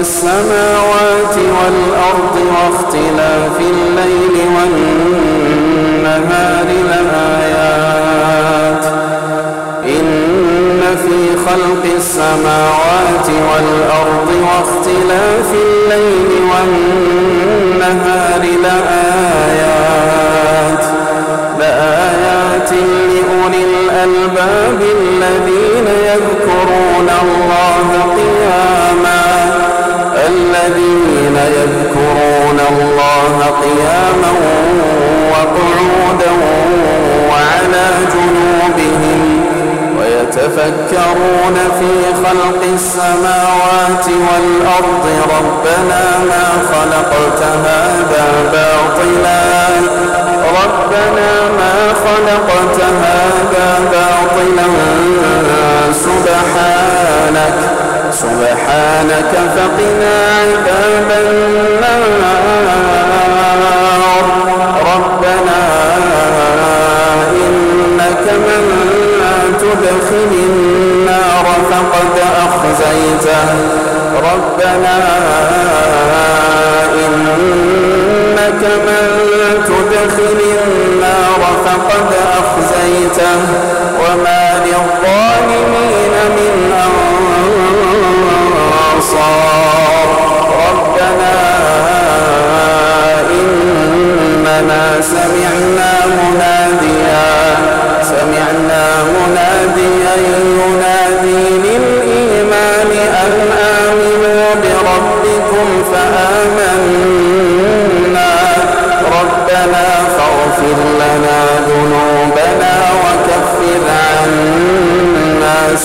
السماوات والأرض واختلاف الليل والنهار لآيات. إن في خلق السماوات والأرض واختلاف الليل والنهار لآيات. لآيات لأولي الألباب الذين قياما وقعودا وعلى جنوبهم ويتفكرون في خلق السماوات والأرض. ربنا ما خلقت هذا باطلا. ربنا ما خلقت هذا باطلا. سبحانك سبحانك فقنا عذاب النار. إنك تدخل النار فقد أخزيته. ربنا إنك من تدخل النار فقد أخزيته. وما للظالمين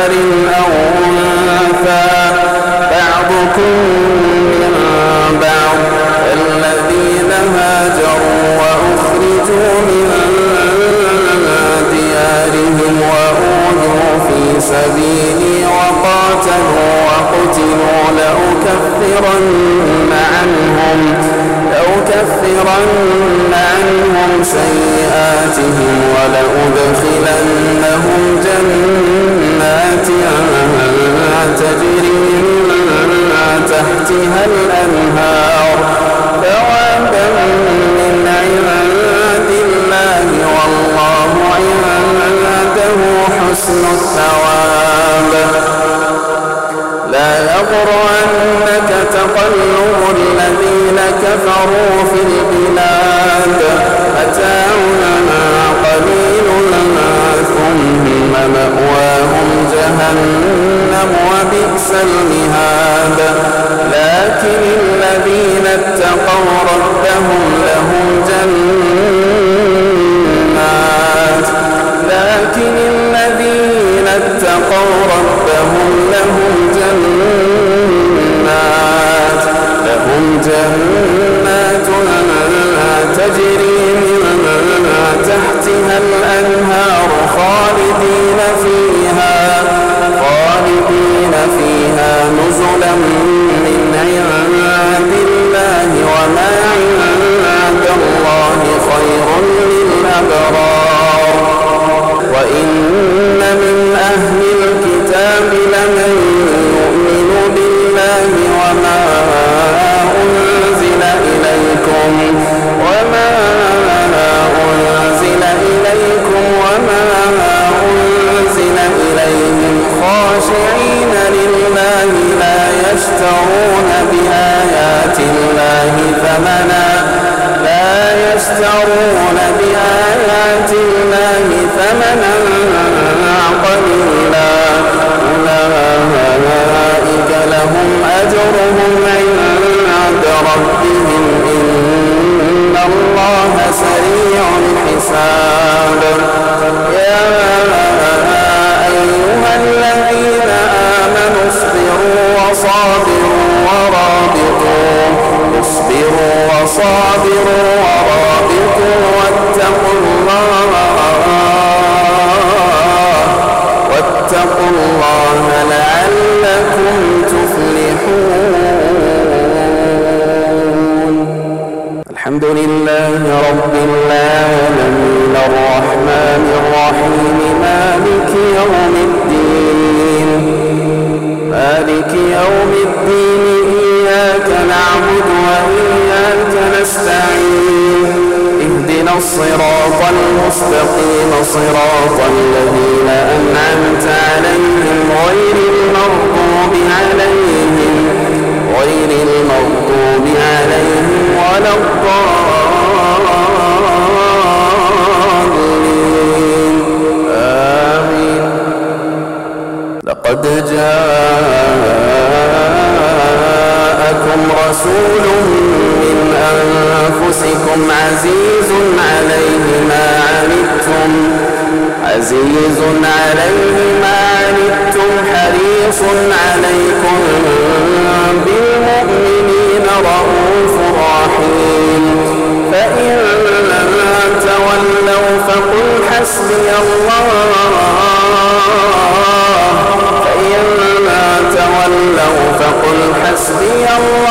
ذكر أو أنثى بعضكم حسن الثواب. لا يغرنك تقلب الذين كفروا في البلاد. متاع قليل ثم مأواهم جهنم وبئس المهاد. لكن الذين اتقوا ربهم لهم جنات. لكن اتقوا ربهم لهم جنات لهم جنات تجري من تحتها الأنهار خالدين فيها خالدين فيها نزلا واتقوا الله لعلكم تفلحون. الحمد لله رب العالمين الرحمن الرحيم مالك يوم الدين. مالك يوم الدين إياك نعبد وإياك نستعين. اهدنا الصراط المستقيم صراط الذين أنعمت عليه ما عنتم حريص عليكم بالمؤمنين رؤوف رحيم. فإن تولوا فقل حسبي الله. فإن تولوا فقل حسبي الله.